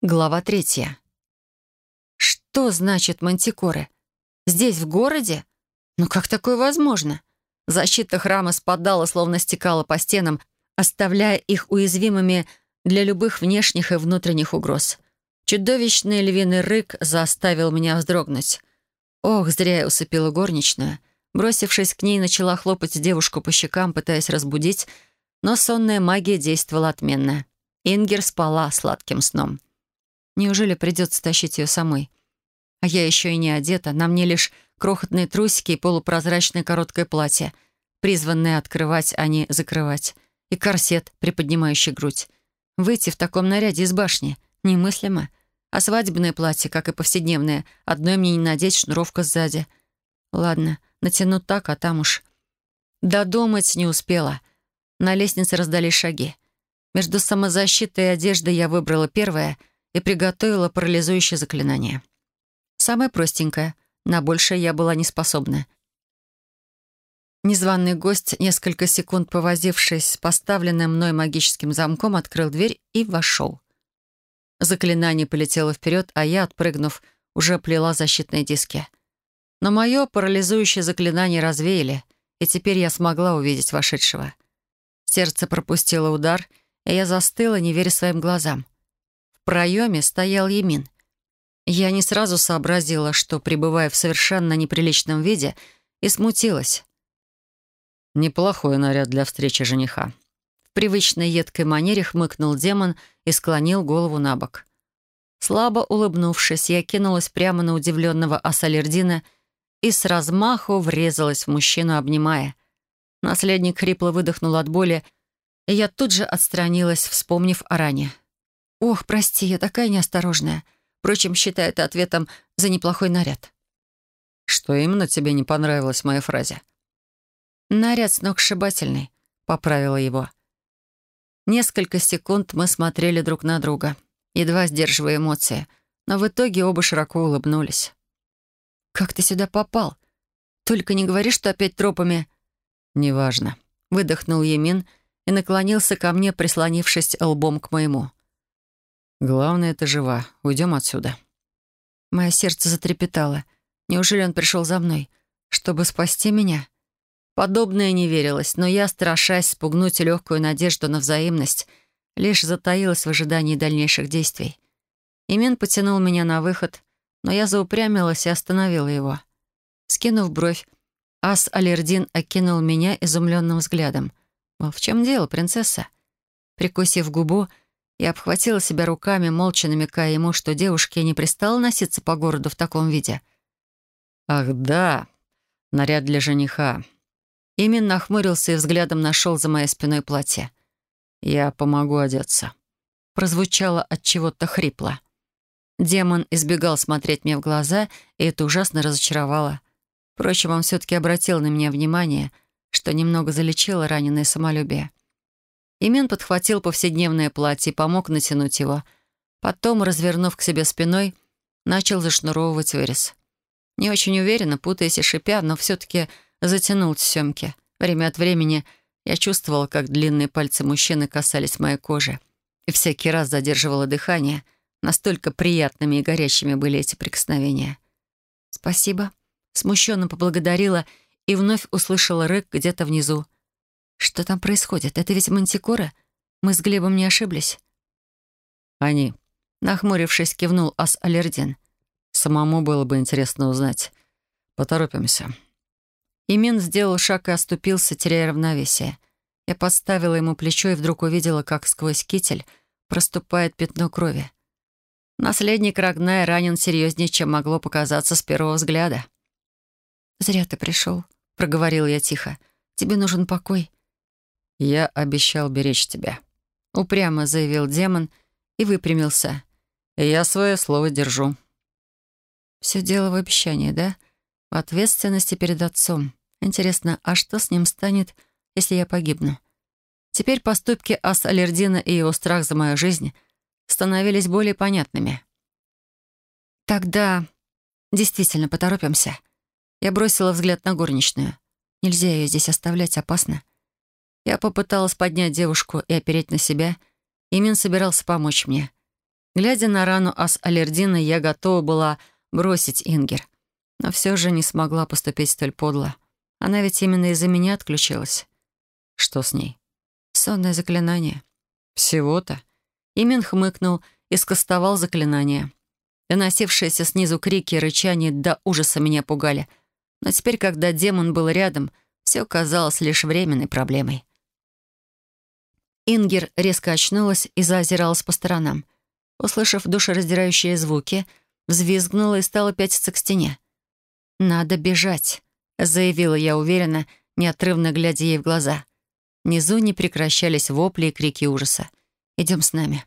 Глава третья. Что значит мантикоры? Здесь, в городе? Ну как такое возможно? Защита храма спадала, словно стекала по стенам, оставляя их уязвимыми для любых внешних и внутренних угроз. Чудовищный львиный рык заставил меня вздрогнуть. Ох, зря я усыпила горничную. Бросившись к ней, начала хлопать девушку по щекам, пытаясь разбудить, но сонная магия действовала отменно. Ингер спала сладким сном. Неужели придется тащить ее самой? А я еще и не одета, на мне лишь крохотные трусики и полупрозрачное короткое платье, призванное открывать, а не закрывать, и корсет, приподнимающий грудь. Выйти в таком наряде из башни немыслимо. А свадебное платье, как и повседневное, одной мне не надеть, шнуровка сзади. Ладно, натяну так, а там уж... Додумать не успела. На лестнице раздались шаги. Между самозащитой и одеждой я выбрала первое — и приготовила парализующее заклинание. Самое простенькое. На большее я была не способна. Незваный гость, несколько секунд повозившись с поставленным мной магическим замком, открыл дверь и вошел. Заклинание полетело вперед, а я, отпрыгнув, уже плела защитные диски. Но мое парализующее заклинание развеяли, и теперь я смогла увидеть вошедшего. Сердце пропустило удар, и я застыла, не веря своим глазам проеме стоял Емин. Я не сразу сообразила, что пребываю в совершенно неприличном виде, и смутилась. «Неплохой наряд для встречи жениха». В привычной едкой манере хмыкнул демон и склонил голову на бок. Слабо улыбнувшись, я кинулась прямо на удивленного Ассалердина и с размаху врезалась в мужчину, обнимая. Наследник хрипло выдохнул от боли, и я тут же отстранилась, вспомнив о ране. «Ох, прости, я такая неосторожная. Впрочем, считай это ответом за неплохой наряд». «Что именно тебе не понравилось в моей фразе?» «Наряд сногсшибательный», — поправила его. Несколько секунд мы смотрели друг на друга, едва сдерживая эмоции, но в итоге оба широко улыбнулись. «Как ты сюда попал? Только не говори, что опять тропами...» «Неважно», — выдохнул Емин и наклонился ко мне, прислонившись лбом к моему. Главное, ты жива. Уйдем отсюда». Мое сердце затрепетало. Неужели он пришел за мной, чтобы спасти меня? Подобное не верилось, но я, страшась спугнуть легкую надежду на взаимность, лишь затаилась в ожидании дальнейших действий. Имен потянул меня на выход, но я заупрямилась и остановила его. Скинув бровь, Ас Алердин окинул меня изумленным взглядом. Мол, в чем дело, принцесса? Прикусив губу, я обхватила себя руками, молча намекая ему, что девушке не пристало носиться по городу в таком виде. «Ах, да, наряд для жениха». Именно охмурился и взглядом нашел за моей спиной платье. «Я помогу одеться». Прозвучало от чего-то хрипло. Демон избегал смотреть мне в глаза, и это ужасно разочаровало. Впрочем, он все-таки обратил на меня внимание, что немного залечило раненое самолюбие. Имен подхватил повседневное платье и помог натянуть его. Потом, развернув к себе спиной, начал зашнуровывать вырез. Не очень уверенно, путаясь и шипя, но все-таки затянул тесемки. Время от времени я чувствовала, как длинные пальцы мужчины касались моей кожи. И всякий раз задерживала дыхание. Настолько приятными и горячими были эти прикосновения. «Спасибо», смущенно поблагодарила и вновь услышала рык где-то внизу. Что там происходит? Это ведь мантикора? Мы с Глебом не ошиблись?» «Они», — нахмурившись, кивнул Ас-Алердин. «Самому было бы интересно узнать. Поторопимся». Имин сделал шаг и оступился, теряя равновесие. Я подставила ему плечо и вдруг увидела, как сквозь китель проступает пятно крови. Наследник Рагная ранен серьезнее, чем могло показаться с первого взгляда. «Зря ты пришел», — проговорил я тихо. «Тебе нужен покой. «Я обещал беречь тебя», — упрямо заявил демон и выпрямился. «Я свое слово держу». Все дело в обещании, да? В ответственности перед отцом. Интересно, а что с ним станет, если я погибну? Теперь поступки Ас Алердина и его страх за мою жизнь становились более понятными. Тогда действительно поторопимся. Я бросила взгляд на горничную. Нельзя ее здесь оставлять, опасно. Я попыталась поднять девушку и опереть на себя. Имин собирался помочь мне. Глядя на рану ас-аллердина, я готова была бросить Ингер. Но все же не смогла поступить столь подло. Она ведь именно из-за меня отключилась. Что с ней? Сонное заклинание. Всего-то. Имен хмыкнул и скостовал заклинание. Доносившиеся снизу крики и рычания до ужаса меня пугали. Но теперь, когда демон был рядом, все казалось лишь временной проблемой. Ингер резко очнулась и заозиралась по сторонам. Услышав душераздирающие звуки, взвизгнула и стала пятиться к стене. «Надо бежать», — заявила я уверенно, неотрывно глядя ей в глаза. Внизу не прекращались вопли и крики ужаса. «Идем с нами».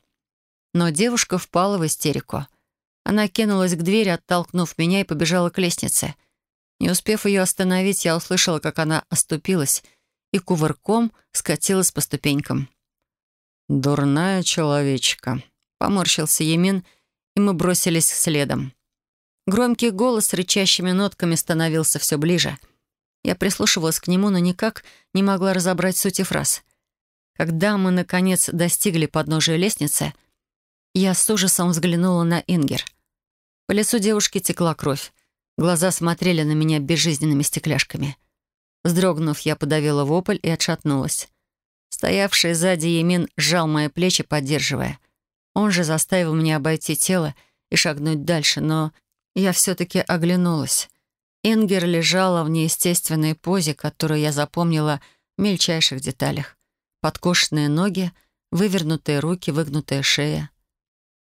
Но девушка впала в истерику. Она кинулась к двери, оттолкнув меня, и побежала к лестнице. Не успев ее остановить, я услышала, как она оступилась и кувырком скатилась по ступенькам. «Дурная человечка», — поморщился Емин, и мы бросились следом. Громкий голос с рычащими нотками становился все ближе. Я прислушивалась к нему, но никак не могла разобрать сути фраз. Когда мы, наконец, достигли подножия лестницы, я с ужасом взглянула на Ингер. По лицу девушки текла кровь. Глаза смотрели на меня безжизненными стекляшками. Вздрогнув, я подавила вопль и отшатнулась. Стоявший сзади Емин сжал мои плечи, поддерживая. Он же заставил меня обойти тело и шагнуть дальше, но я все-таки оглянулась. Ингер лежала в неестественной позе, которую я запомнила в мельчайших деталях. Подкошенные ноги, вывернутые руки, выгнутая шея.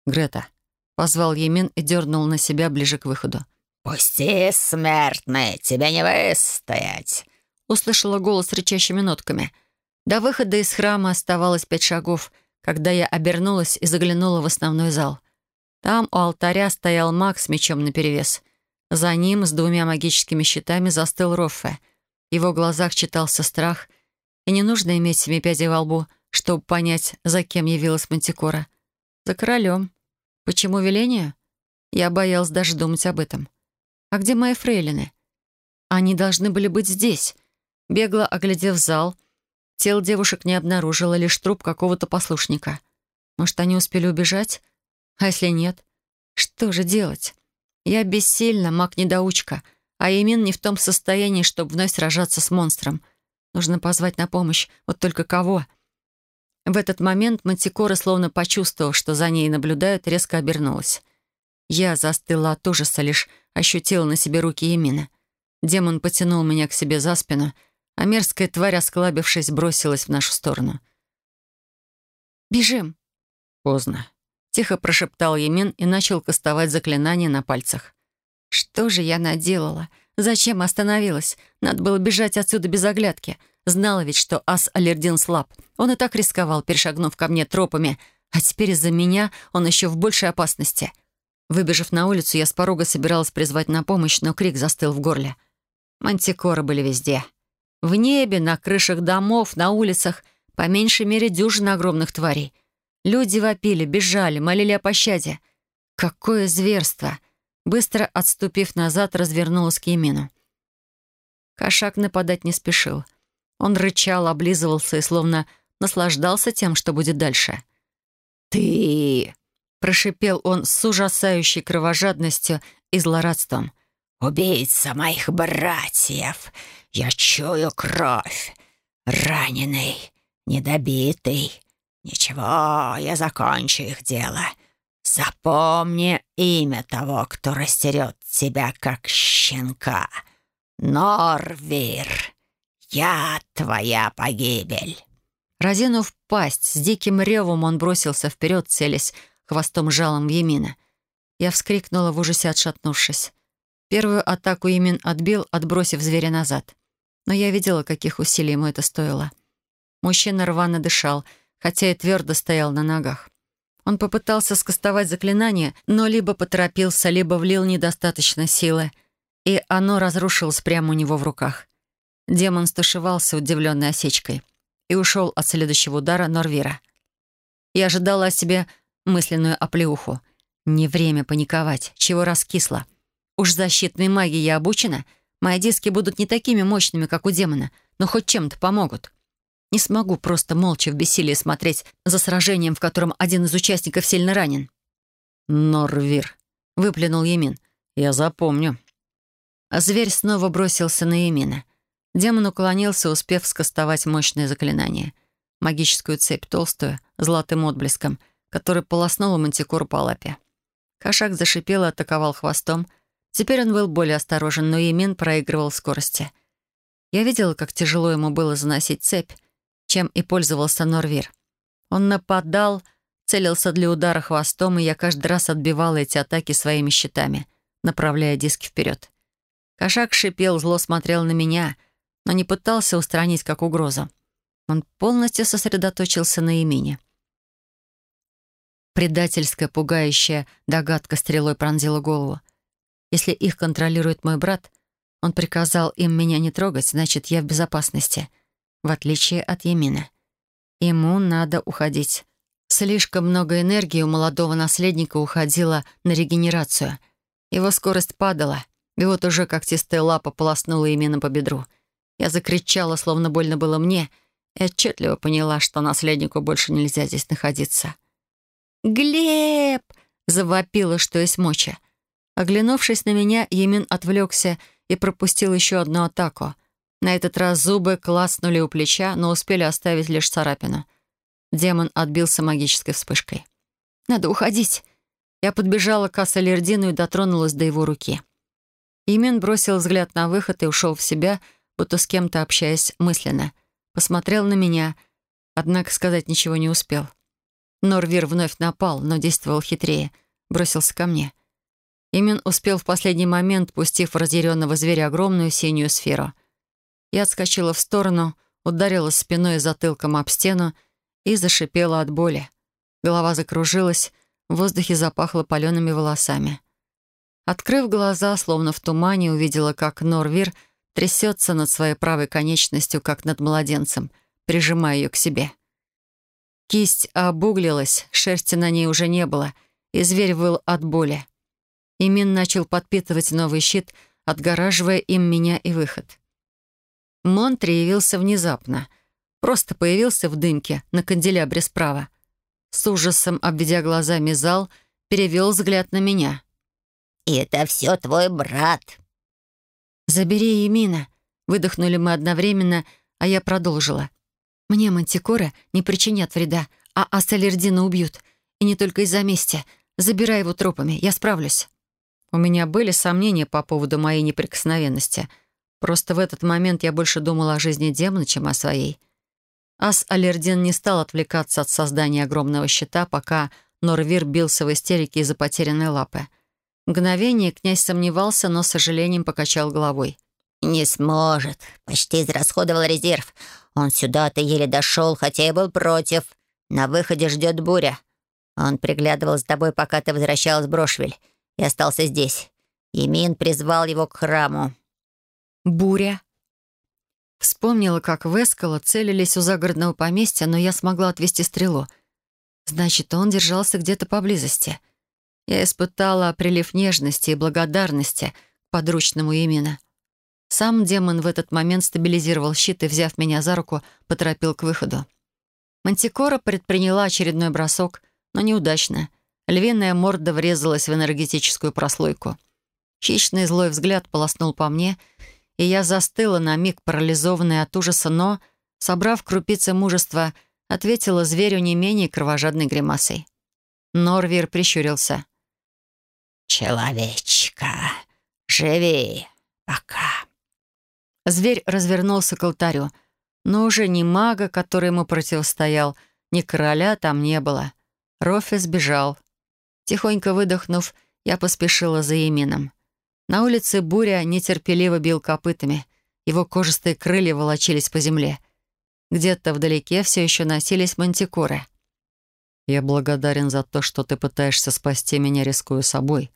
«Грета», — позвал Емин и дернул на себя ближе к выходу. «Пусти, смертный, тебя не выстоять!» Услышала голос рычащими нотками. До выхода из храма оставалось пять шагов, когда я обернулась и заглянула в основной зал. Там у алтаря стоял маг с мечом наперевес. За ним с двумя магическими щитами застыл Роффе. В его глазах читался страх, и не нужно иметь семи пядей во лбу, чтобы понять, за кем явилась Мантикора. За королем. Почему веление? Я боялась даже думать об этом. А где мои фрейлины? Они должны были быть здесь. Бегло оглядев зал, тел девушек не обнаружила, лишь труп какого-то послушника. Может, они успели убежать? А если нет? Что же делать? Я бессильна, маг-недоучка, а Емин не в том состоянии, чтобы вновь сражаться с монстром. Нужно позвать на помощь. Вот только кого? — в этот момент Мантикора, словно почувствовав, что за ней наблюдают, резко обернулась. Я застыла от ужаса, лишь ощутила на себе руки Емина. Демон потянул меня к себе за спину, а мерзкая тварь, осклабившись, бросилась в нашу сторону. «Бежим!» «Поздно», — тихо прошептал Емин и начал кастовать заклинание на пальцах. «Что же я наделала? Зачем остановилась? Надо было бежать отсюда без оглядки». Знала ведь, что ас Алердин слаб. Он и так рисковал, перешагнув ко мне тропами. А теперь из-за меня он еще в большей опасности. Выбежав на улицу, я с порога собиралась призвать на помощь, но крик застыл в горле. Мантикоры были везде. В небе, на крышах домов, на улицах. По меньшей мере дюжина огромных тварей. Люди вопили, бежали, молили о пощаде. Какое зверство! Быстро отступив назад, развернулась к Емину. Кошак нападать не спешил. Он рычал, облизывался и словно наслаждался тем, что будет дальше. «Ты...» — прошипел он с ужасающей кровожадностью и злорадством. «Убийца моих братьев! Я чую кровь! Раненый, недобитый. Ничего, я закончу их дело. Запомни имя того, кто растерет тебя, как щенка. Норвир!» «Я твоя погибель!» Разинув пасть, с диким ревом он бросился вперед, целясь хвостом жалом Емина. Я вскрикнула в ужасе, отшатнувшись. Первую атаку Емин отбил, отбросив зверя назад. Но я видела, каких усилий ему это стоило. Мужчина рвано дышал, хотя и твердо стоял на ногах. Он попытался скостовать заклинание, но либо поторопился, либо влил недостаточно силы, и оно разрушилось прямо у него в руках. Демон стушевался удивленной осечкой и ушел от следующего удара Норвира. Я ожидала от себя мысленную оплеуху. Не время паниковать, чего раскисло. Уж защитной магии я обучена. Мои диски будут не такими мощными, как у демона, но хоть чем-то помогут. Не смогу просто молча в бессилии смотреть за сражением, в котором один из участников сильно ранен. «Норвир», — выплюнул Емин. «Я запомню». А зверь снова бросился на Емина. Демон уклонился, успев скостовать мощное заклинание. Магическую цепь толстую, золотым отблеском, который полоснула мантикору по лапе. Кошак зашипел и атаковал хвостом. Теперь он был более осторожен, но Емин проигрывал скорости. Я видела, как тяжело ему было заносить цепь, чем и пользовался Норвир. Он нападал, целился для удара хвостом, и я каждый раз отбивала эти атаки своими щитами, направляя диски вперед. Кошак шипел, зло смотрел на меня, но не пытался устранить как угрозу. Он полностью сосредоточился на имени. Предательская, пугающая догадка стрелой пронзила голову. Если их контролирует мой брат, он приказал им меня не трогать, значит, я в безопасности, в отличие от Емина. Ему надо уходить. Слишком много энергии у молодого наследника уходило на регенерацию. Его скорость падала, и вот уже когтистая лапа полоснула Емина по бедру. Я закричала, словно больно было мне, и отчетливо поняла, что наследнику больше нельзя здесь находиться. «Глеб!» — завопила, что есть моча. Оглянувшись на меня, Емин отвлекся и пропустил еще одну атаку. На этот раз зубы клацнули у плеча, но успели оставить лишь царапину. Демон отбился магической вспышкой. «Надо уходить!» Я подбежала к Ассалердину и дотронулась до его руки. Имен бросил взгляд на выход и ушел в себя, будто с кем-то общаясь мысленно. Посмотрел на меня, однако сказать ничего не успел. Норвир вновь напал, но действовал хитрее. Бросился ко мне. Имен успел в последний момент, пустив в разъяренного зверя огромную синюю сферу. Я отскочила в сторону, ударила спиной и затылком об стену и зашипела от боли. Голова закружилась, в воздухе запахло палеными волосами. Открыв глаза, словно в тумане, увидела, как Норвир трясется над своей правой конечностью, как над младенцем, прижимая ее к себе. Кисть обуглилась, шерсти на ней уже не было, и зверь выл от боли. Имин начал подпитывать новый щит, отгораживая им меня и выход. Монтри явился внезапно. Просто появился в дымке на канделябре справа. С ужасом, обведя глазами зал, перевел взгляд на меня. «Это все твой брат». «Забери Емина», — выдохнули мы одновременно, а я продолжила. «Мне мантикоры не причинят вреда, а Ассалердина убьют. И не только из-за мести. Забирай его тропами, я справлюсь». У меня были сомнения по поводу моей неприкосновенности. Просто в этот момент я больше думала о жизни демона, чем о своей. Ас Алердин не стал отвлекаться от создания огромного щита, пока Норвир бился в истерике из-за потерянной лапы. Мгновение князь сомневался, но с сожалением покачал головой. «Не сможет. Почти израсходовал резерв. Он сюда-то еле дошел, хотя и был против. На выходе ждет буря. Он приглядывал за тобой, пока ты возвращалась в Брошвиль и остался здесь. Емин призвал его к храму». «Буря?» Вспомнила, как в Эскало целились у загородного поместья, но я смогла отвести стрелу. Значит, он держался где-то поблизости. Я испытала прилив нежности и благодарности к подручному Емина. Сам демон в этот момент стабилизировал щит и, взяв меня за руку, поторопил к выходу. Мантикора предприняла очередной бросок, но неудачно — Львиная морда врезалась в энергетическую прослойку. Хищный злой взгляд полоснул по мне, и я застыла на миг, парализованная от ужаса, но, собрав крупицы мужества, ответила зверю не менее кровожадной гримасой. Норвир прищурился. «Человечка, живи пока». Зверь развернулся к алтарю, но уже ни мага, который ему противостоял, ни короля там не было. Рофи сбежал. Тихонько выдохнув, я поспешила за Емином. На улице буря нетерпеливо бил копытами. Его кожистые крылья волочились по земле. Где-то вдалеке все еще носились мантикоры. «Я благодарен за то, что ты пытаешься спасти меня, рискуя собой.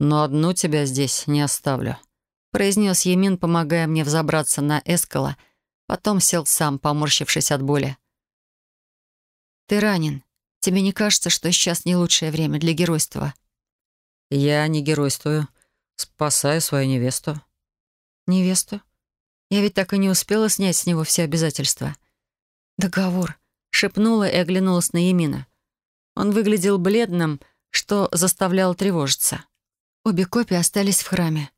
Но одну тебя здесь не оставлю», — произнес Емин, помогая мне взобраться на эскала. Потом сел сам, поморщившись от боли. «Ты ранен», Тебе не кажется, что сейчас не лучшее время для геройства?» «Я не геройствую. Спасаю свою невесту». «Невесту? Я ведь так и не успела снять с него все обязательства». «Договор», — шепнула и оглянулась на Емина. Он выглядел бледным, что заставляло тревожиться. Обе копии остались в храме.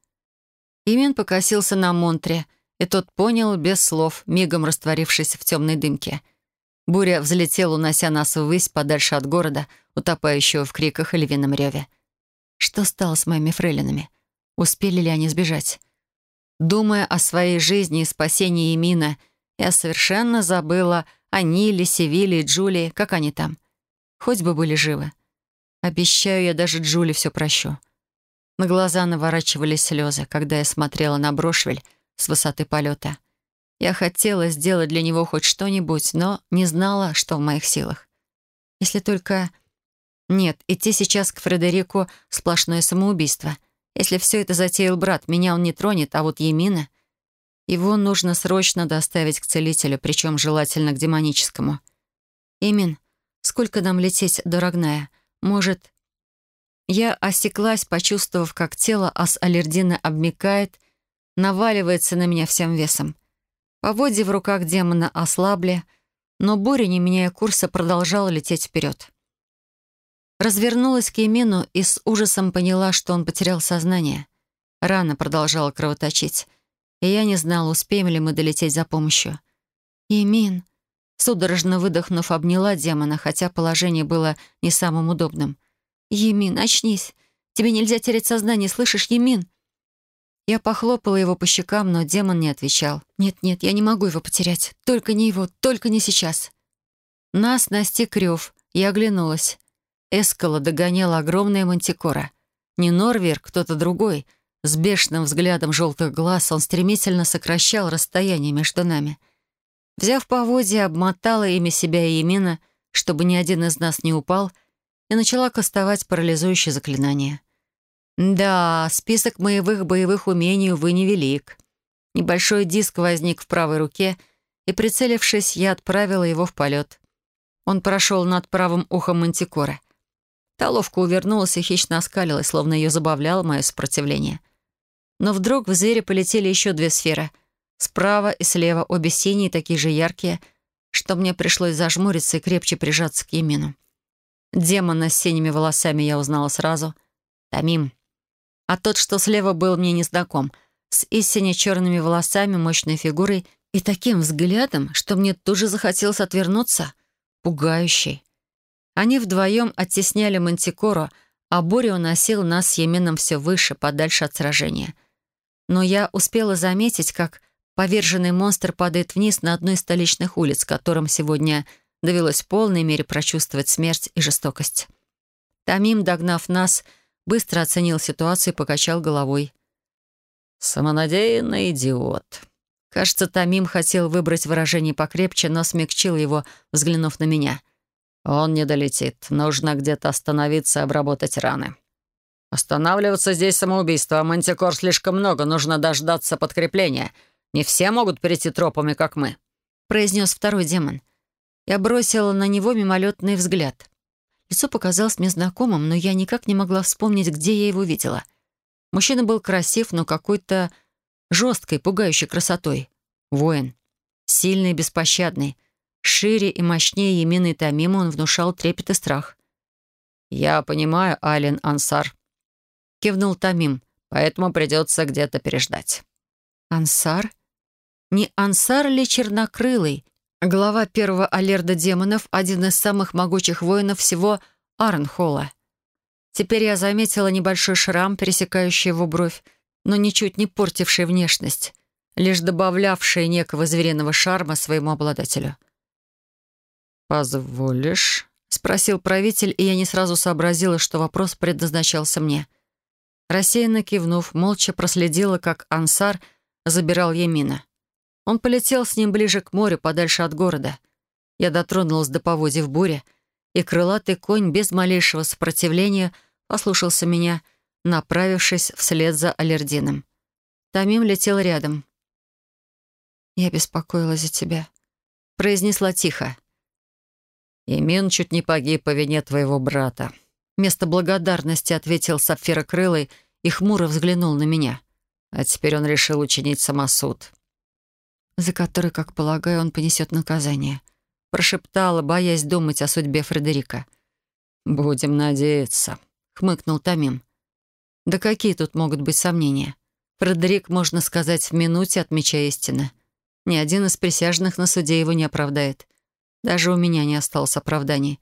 Имен покосился на Монтре, и тот понял без слов, мигом растворившись в темной дымке. Буря взлетела, унося нас ввысь, подальше от города, утопающего в криках и львином реве. Что стало с моими фрейлинами? Успели ли они сбежать? Думая о своей жизни и спасении Емина, я совершенно забыла о Ниле, Севиле и Джулии, как они там. Хоть бы были живы. Обещаю, я даже Джули все прощу. На глаза наворачивались слезы, когда я смотрела на Брошвель с высоты полета. Я хотела сделать для него хоть что-нибудь, но не знала, что в моих силах. Если только... Нет, идти сейчас к Фредерику — сплошное самоубийство. Если все это затеял брат, меня он не тронет, а вот Емина... Его нужно срочно доставить к целителю, причем желательно к демоническому. Имин, сколько нам лететь до Рогная? Может... Я осеклась, почувствовав, как тело Ас-Алердина обмикает, наваливается на меня всем весом. Поводья в руках демона ослабли, но буря, не меняя курса, продолжала лететь вперед. Развернулась к Емину и с ужасом поняла, что он потерял сознание. Рана продолжала кровоточить, и я не знала, успеем ли мы долететь за помощью. «Емин!» Судорожно выдохнув, обняла демона, хотя положение было не самым удобным. «Емин, очнись! Тебе нельзя терять сознание, слышишь, Емин?» Я похлопала его по щекам, но демон не отвечал. «Нет-нет, я не могу его потерять. Только не его, только не сейчас». Нас настиг рев. Я оглянулась. Эскала догоняла огромная мантикора. Не Норвер, кто-то другой. С бешеным взглядом желтых глаз он стремительно сокращал расстояние между нами. Взяв поводья, обмотала ими себя и Емина, чтобы ни один из нас не упал, и начала кастовать парализующее заклинание. Да, список моевых боевых умений, увы, невелик. Небольшой диск возник в правой руке, и, прицелившись, я отправила его в полет. Он прошел над правым ухом мантикора. Та ловко увернулась и хищно оскалилась, словно ее забавляло мое сопротивление. Но вдруг в звере полетели еще две сферы. Справа и слева обе синие, такие же яркие, что мне пришлось зажмуриться и крепче прижаться к Емину. Демона с синими волосами я узнала сразу. Тамим. А тот, что слева, был мне незнаком. С истине черными волосами, мощной фигурой и таким взглядом, что мне тут же захотелось отвернуться. Пугающий. Они вдвоем оттесняли Мантикору, а Боря уносил нас с Еменом все выше, подальше от сражения. Но я успела заметить, как поверженный монстр падает вниз на одной из столичных улиц, которым сегодня довелось в полной мере прочувствовать смерть и жестокость. Тамим, догнав нас, — быстро оценил ситуацию и покачал головой. «Самонадеянный идиот». Кажется, Тамим хотел выбрать выражение покрепче, но смягчил его, взглянув на меня. «Он не долетит. Нужно где-то остановиться и обработать раны». «Останавливаться здесь самоубийство, мантикор слишком много, нужно дождаться подкрепления. Не все могут перейти тропами, как мы», — произнес второй демон. Я бросила на него мимолетный взгляд. Лицо показалось мне знакомым, но я никак не могла вспомнить, где я его видела. Мужчина был красив, но какой-то жесткой, пугающей красотой. Воин. Сильный и беспощадный. Шире и мощнее Емины и Тамима он внушал трепет и страх. «Я понимаю, Ален Ансар», — кивнул Тамим, «поэтому придется где-то переждать». «Ансар? Не Ансар ли чернокрылый, Глава первого алерда демонов — один из самых могучих воинов всего Арнхола. Теперь я заметила небольшой шрам, пересекающий его бровь, но ничуть не портивший внешность, лишь добавлявший некого звериного шарма своему обладателю. «Позволишь?» — спросил правитель, и я не сразу сообразила, что вопрос предназначался мне. Рассеянно кивнув, молча проследила, как Ансар забирал Емина. Он полетел с ним ближе к морю, подальше от города. Я дотронулась до поводья в буре, и крылатый конь без малейшего сопротивления послушался меня, направившись вслед за Алердином. Тамим летел рядом. «Я беспокоилась за тебя», — произнесла тихо. «Имин чуть не погиб по вине твоего брата», — вместо благодарности ответил Сапфирокрылый и хмуро взглянул на меня. «А теперь он решил учинить самосуд» за который, как полагаю, он понесет наказание. Прошептала, боясь думать о судьбе Фредерика. «Будем надеяться», — хмыкнул Тамим. «Да какие тут могут быть сомнения? Фредерик, можно сказать, в минуте отмечая истины. Ни один из присяжных на суде его не оправдает. Даже у меня не осталось оправданий.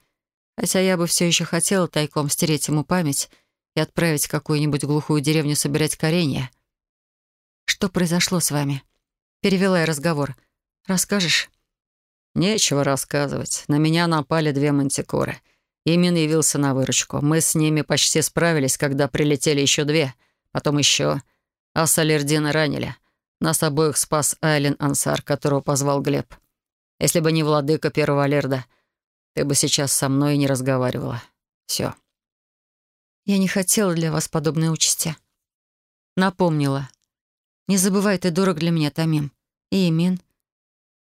Хотя я бы все еще хотела тайком стереть ему память и отправить в какую-нибудь глухую деревню собирать коренья. «Что произошло с вами?» Перевела я разговор. «Расскажешь?» «Нечего рассказывать. На меня напали две мантикоры. Имин явился на выручку. Мы с ними почти справились, когда прилетели еще две. Потом еще. А Салердина ранили. Нас обоих спас Айлен Ансар, которого позвал Глеб. Если бы не владыка первого Алерда, ты бы сейчас со мной не разговаривала. Все. Я не хотела для вас подобной участи. Напомнила. Не забывай, ты дорог для меня, Тамим. И Имин.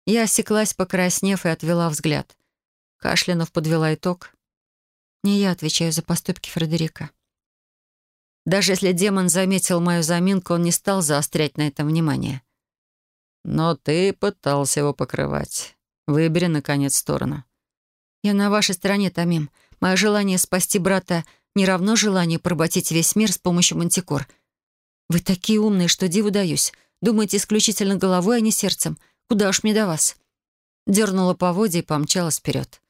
Я осеклась, покраснев, и отвела взгляд. Кашлянув подвела итог. Не я отвечаю за поступки Фредерика. Даже если демон заметил мою заминку, он не стал заострять на этом внимание. «Но ты пытался его покрывать. Выбери, наконец, сторону». «Я на вашей стороне, Тамим. Мое желание спасти брата не равно желанию поработить весь мир с помощью мантикор. Вы такие умные, что диву даюсь. Думаете исключительно головой, а не сердцем. Куда уж мне до вас?» Дернула поводья и помчалась вперед.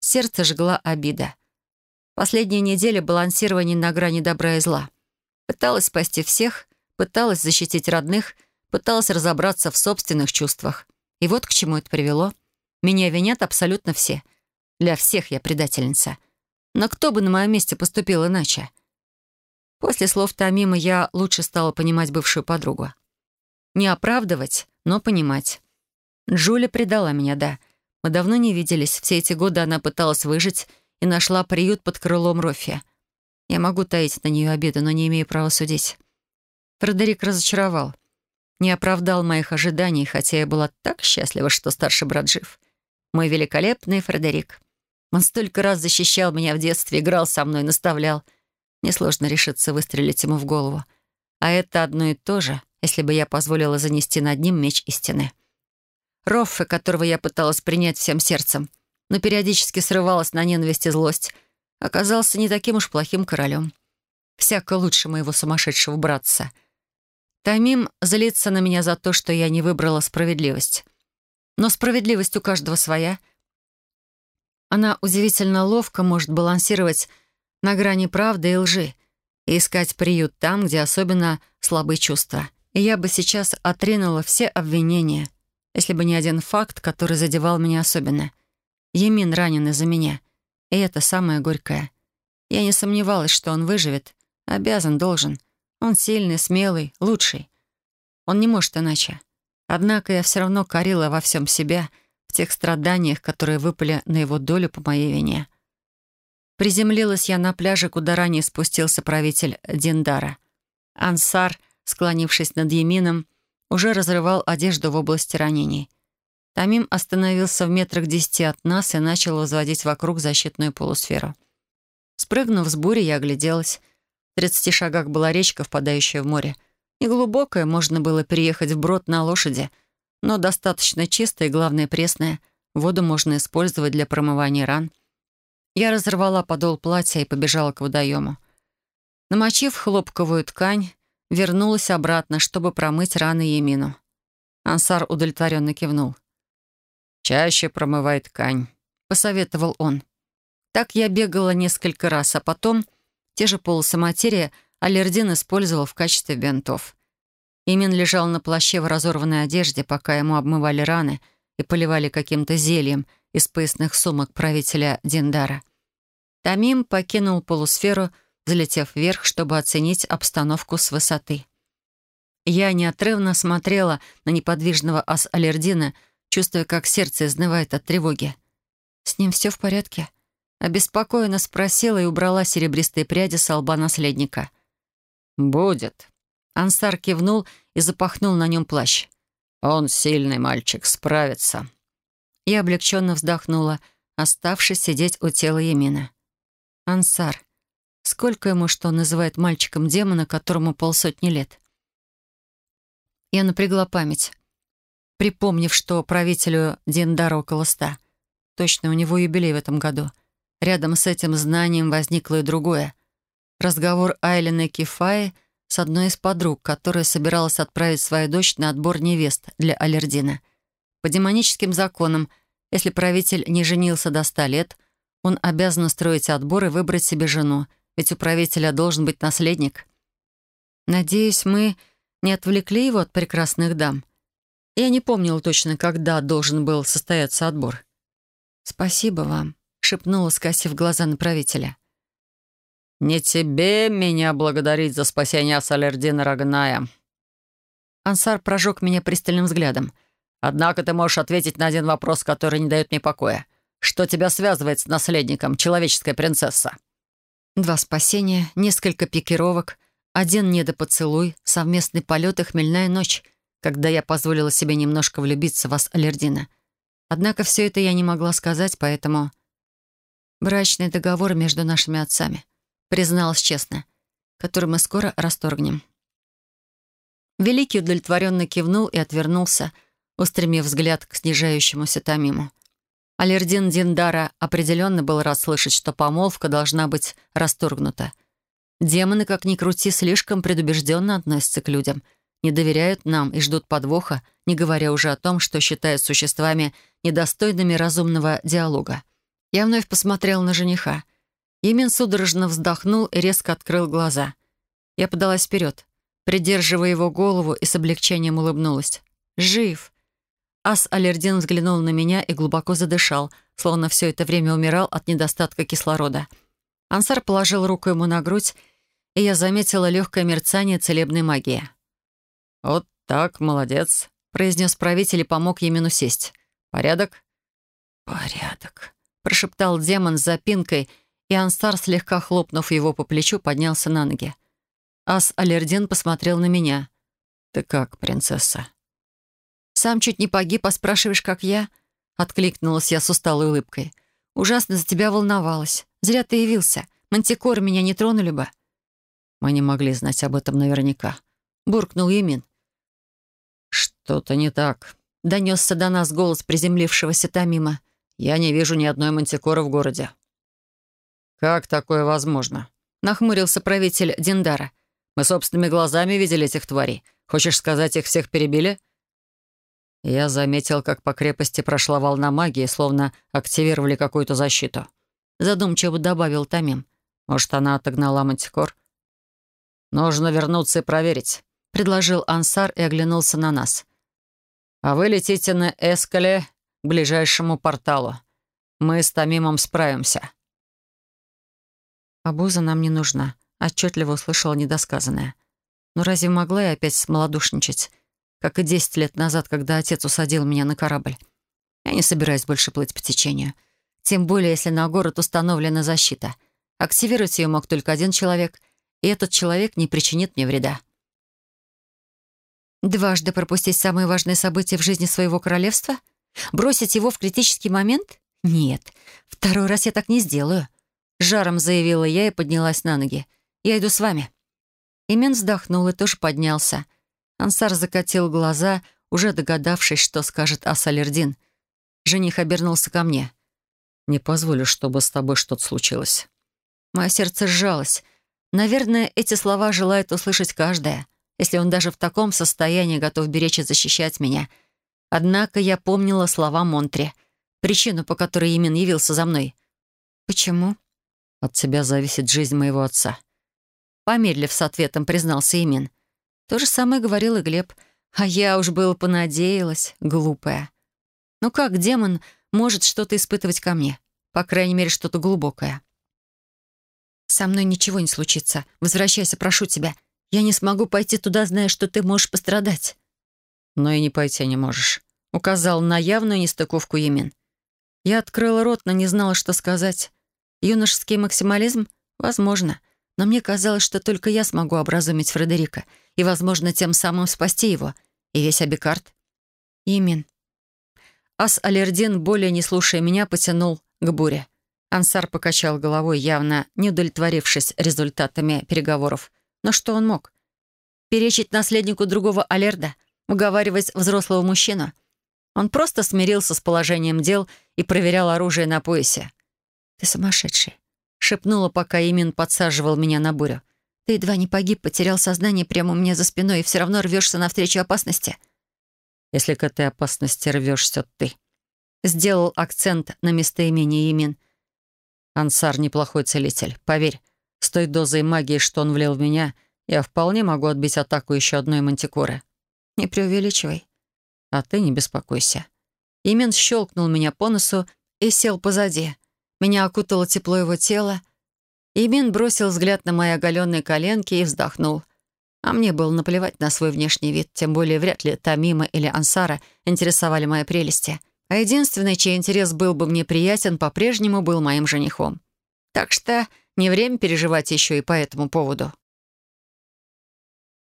Сердце жгла обида. Последняя неделя балансирования на грани добра и зла. Пыталась спасти всех, пыталась защитить родных, пыталась разобраться в собственных чувствах. И вот к чему это привело. Меня винят абсолютно все. Для всех я предательница. Но кто бы на моем месте поступил иначе? После слов Тамима я лучше стала понимать бывшую подругу. Не оправдывать, но понимать. Джуля предала меня, да. Мы давно не виделись. Все эти годы она пыталась выжить и нашла приют под крылом Рофи. Я могу таить на нее обиду, но не имею права судить. Фредерик разочаровал. Не оправдал моих ожиданий, хотя я была так счастлива, что старший брат жив. Мой великолепный Фредерик. Он столько раз защищал меня в детстве, играл со мной, наставлял. Несложно решиться выстрелить ему в голову. А это одно и то же, если бы я позволила занести над ним меч истины. Роффе, которого я пыталась принять всем сердцем, но периодически срывалась на ненависть и злость, оказался не таким уж плохим королем. Всяко лучше моего сумасшедшего братца. Тамим злится на меня за то, что я не выбрала справедливость. Но справедливость у каждого своя. Она удивительно ловко может балансировать на грани правды и лжи и искать приют там, где особенно слабые чувства. И я бы сейчас отринула все обвинения — если бы не один факт, который задевал меня особенно. Емин ранен из-за меня. И это самое горькое. Я не сомневалась, что он выживет. Обязан, должен. Он сильный, смелый, лучший. Он не может иначе. Однако я все равно корила во всем себя, в тех страданиях, которые выпали на его долю по моей вине. Приземлилась я на пляже, куда ранее спустился правитель Диндара. Ансар, склонившись над Емином, уже разрывал одежду в области ранений. Тамим остановился в метрах десяти от нас и начал возводить вокруг защитную полусферу. Спрыгнув с бури, я огляделась. В тридцати шагах была речка, впадающая в море. Неглубокая, можно было переехать вброд на лошади, но достаточно чистая и, главное, пресная. Воду можно использовать для промывания ран. Я разорвала подол платья и побежала к водоему. Намочив хлопковую ткань, вернулась обратно, чтобы промыть раны Емину. Ансар удовлетворенно кивнул. «Чаще промывай ткань», — посоветовал он. Так я бегала несколько раз, а потом те же полосы материи Аллердин использовал в качестве бинтов. Имин лежал на плаще в разорванной одежде, пока ему обмывали раны и поливали каким-то зельем из поясных сумок правителя Диндара. Тамим покинул полусферу, взлетев вверх, чтобы оценить обстановку с высоты. Я неотрывно смотрела на неподвижного ас-аллердина, чувствуя, как сердце изнывает от тревоги. «С ним все в порядке?» Обеспокоенно спросила и убрала серебристые пряди с лба наследника. «Будет». Ансар кивнул и запахнул на нем плащ. «Он сильный мальчик, справится». Я облегченно вздохнула, оставшись сидеть у тела Емина. «Ансар, Сколько ему, что он называет мальчиком демона, которому полсотни лет? Я напрягла память, припомнив, что правителю Диндара около ста. Точно, у него юбилей в этом году. Рядом с этим знанием возникло и другое. разговор Айлина и Кефаи с одной из подруг, которая собиралась отправить свою дочь на отбор невест для Алердина. По демоническим законам, если правитель не женился до ста лет, он обязан устроить отбор и выбрать себе жену, ведь у правителя должен быть наследник. Надеюсь, мы не отвлекли его от прекрасных дам. Я не помнила точно, когда должен был состояться отбор. «Спасибо вам», — шепнула, скосив глаза на правителя. «Не тебе меня благодарить за спасение Салердина Рагная». Ансар прожег меня пристальным взглядом. «Однако ты можешь ответить на один вопрос, который не дает мне покоя. Что тебя связывает с наследником, человеческая принцесса?» Два спасения, несколько пикировок, один недопоцелуй, совместный полет и хмельная ночь, когда я позволила себе немножко влюбиться в вас, Алердина. Однако все это я не могла сказать, поэтому... Брачный договор между нашими отцами призналась честно, который мы скоро расторгнем. Великий удовлетворенно кивнул и отвернулся, устремив взгляд к снижающемуся Тамиму. Алердин Диндара определенно был рад слышать, что помолвка должна быть расторгнута. Демоны, как ни крути, слишком предубежденно относятся к людям, не доверяют нам и ждут подвоха, не говоря уже о том, что считают существами недостойными разумного диалога. Я вновь посмотрел на жениха. Емин судорожно вздохнул и резко открыл глаза. Я подалась вперед, придерживая его голову и с облегчением улыбнулась. «Жив!» Ас Алердин взглянул на меня и глубоко задышал, словно все это время умирал от недостатка кислорода. Ансар положил руку ему на грудь, и я заметила легкое мерцание целебной магии. «Вот так, молодец», — произнес правитель и помог Емину сесть. «Порядок?» «Порядок», — прошептал демон с запинкой — и Ансар, слегка хлопнув его по плечу, поднялся на ноги. Ас Алердин посмотрел на меня. «Ты как, принцесса?» «Сам чуть не погиб, а спрашиваешь, как я?» Откликнулась я с усталой улыбкой. «Ужасно за тебя волновалась. Зря ты явился. Мантикоры меня не тронули бы». «Мы не могли знать об этом наверняка», — буркнул Емин. «Что-то не так», — донесся до нас голос приземлившегося Тамима. «Я не вижу ни одной мантикоры в городе». «Как такое возможно?» — нахмурился правитель Диндара. «Мы собственными глазами видели этих тварей. Хочешь сказать, их всех перебили?» Я заметил, как по крепости прошла волна магии, словно активировали какую-то защиту. Задумчиво добавил Тамим. «Может, она отогнала мантикор?» «Нужно вернуться и проверить», — предложил Ансар и оглянулся на нас. «А вы летите на Эскале к ближайшему порталу. Мы с Тамимом справимся». «Обуза нам не нужна», — отчетливо услышала недосказанное. «Но разве могла я опять смолодушничать, как и десять лет назад, когда отец усадил меня на корабль? Я не собираюсь больше плыть по течению. Тем более, если на город установлена защита. Активировать ее мог только один человек, и этот человек не причинит мне вреда». Дважды пропустить самые важные события в жизни своего королевства? Бросить его в критический момент? Нет, второй раз я так не сделаю. Жаром заявила я и поднялась на ноги. «Я иду с вами». Имен вздохнул и тоже поднялся. Ансар закатил глаза, уже догадавшись, что скажет Асалердин. Жених обернулся ко мне. «Не позволю, чтобы с тобой что-то случилось». Мое сердце сжалось. Наверное, эти слова желает услышать каждая, если он даже в таком состоянии готов беречь и защищать меня. Однако я помнила слова Монтре, причину, по которой Имин явился за мной. «Почему?» От тебя зависит жизнь моего отца». Помедлив с ответом, признался Имин. То же самое говорил и Глеб. А я уж было понадеялась, глупая. Ну как демон может что-то испытывать ко мне? По крайней мере, что-то глубокое. «Со мной ничего не случится. Возвращайся, прошу тебя. Я не смогу пойти туда, зная, что ты можешь пострадать». «Но и не пойти не можешь», — указал на явную нестыковку Емин. Я открыла рот, но не знала, что сказать. Юношеский максимализм? Возможно. Но мне казалось, что только я смогу образумить Фредерика и, возможно, тем самым спасти его и весь Абикард. Имин. Ас Алердин, более не слушая меня, потянул к буре. Ансар покачал головой, явно не удовлетворившись результатами переговоров. Но что он мог? Перечить наследнику другого Алерда? Уговаривать взрослого мужчину? Он просто смирился с положением дел и проверял оружие на поясе. «Ты сумасшедший. Шепнула, пока Имин подсаживал меня на бурю. «Ты едва не погиб, потерял сознание прямо у меня за спиной и все равно рвешься навстречу опасности». «Если к этой опасности рвешься ты», — сделал акцент на местоимение Имин. «Ансар неплохой целитель. Поверь, с той дозой магии, что он влил в меня, я вполне могу отбить атаку еще одной мантикоры». «Не преувеличивай». «А ты не беспокойся». Имен щелкнул меня по носу и сел позади. Меня окутало тепло его тела. Имин бросил взгляд на мои оголенные коленки и вздохнул. А мне было наплевать на свой внешний вид, тем более вряд ли Тамима или Ансара интересовали мои прелести. А единственный, чей интерес был бы мне приятен, по-прежнему был моим женихом. Так что не время переживать еще и по этому поводу.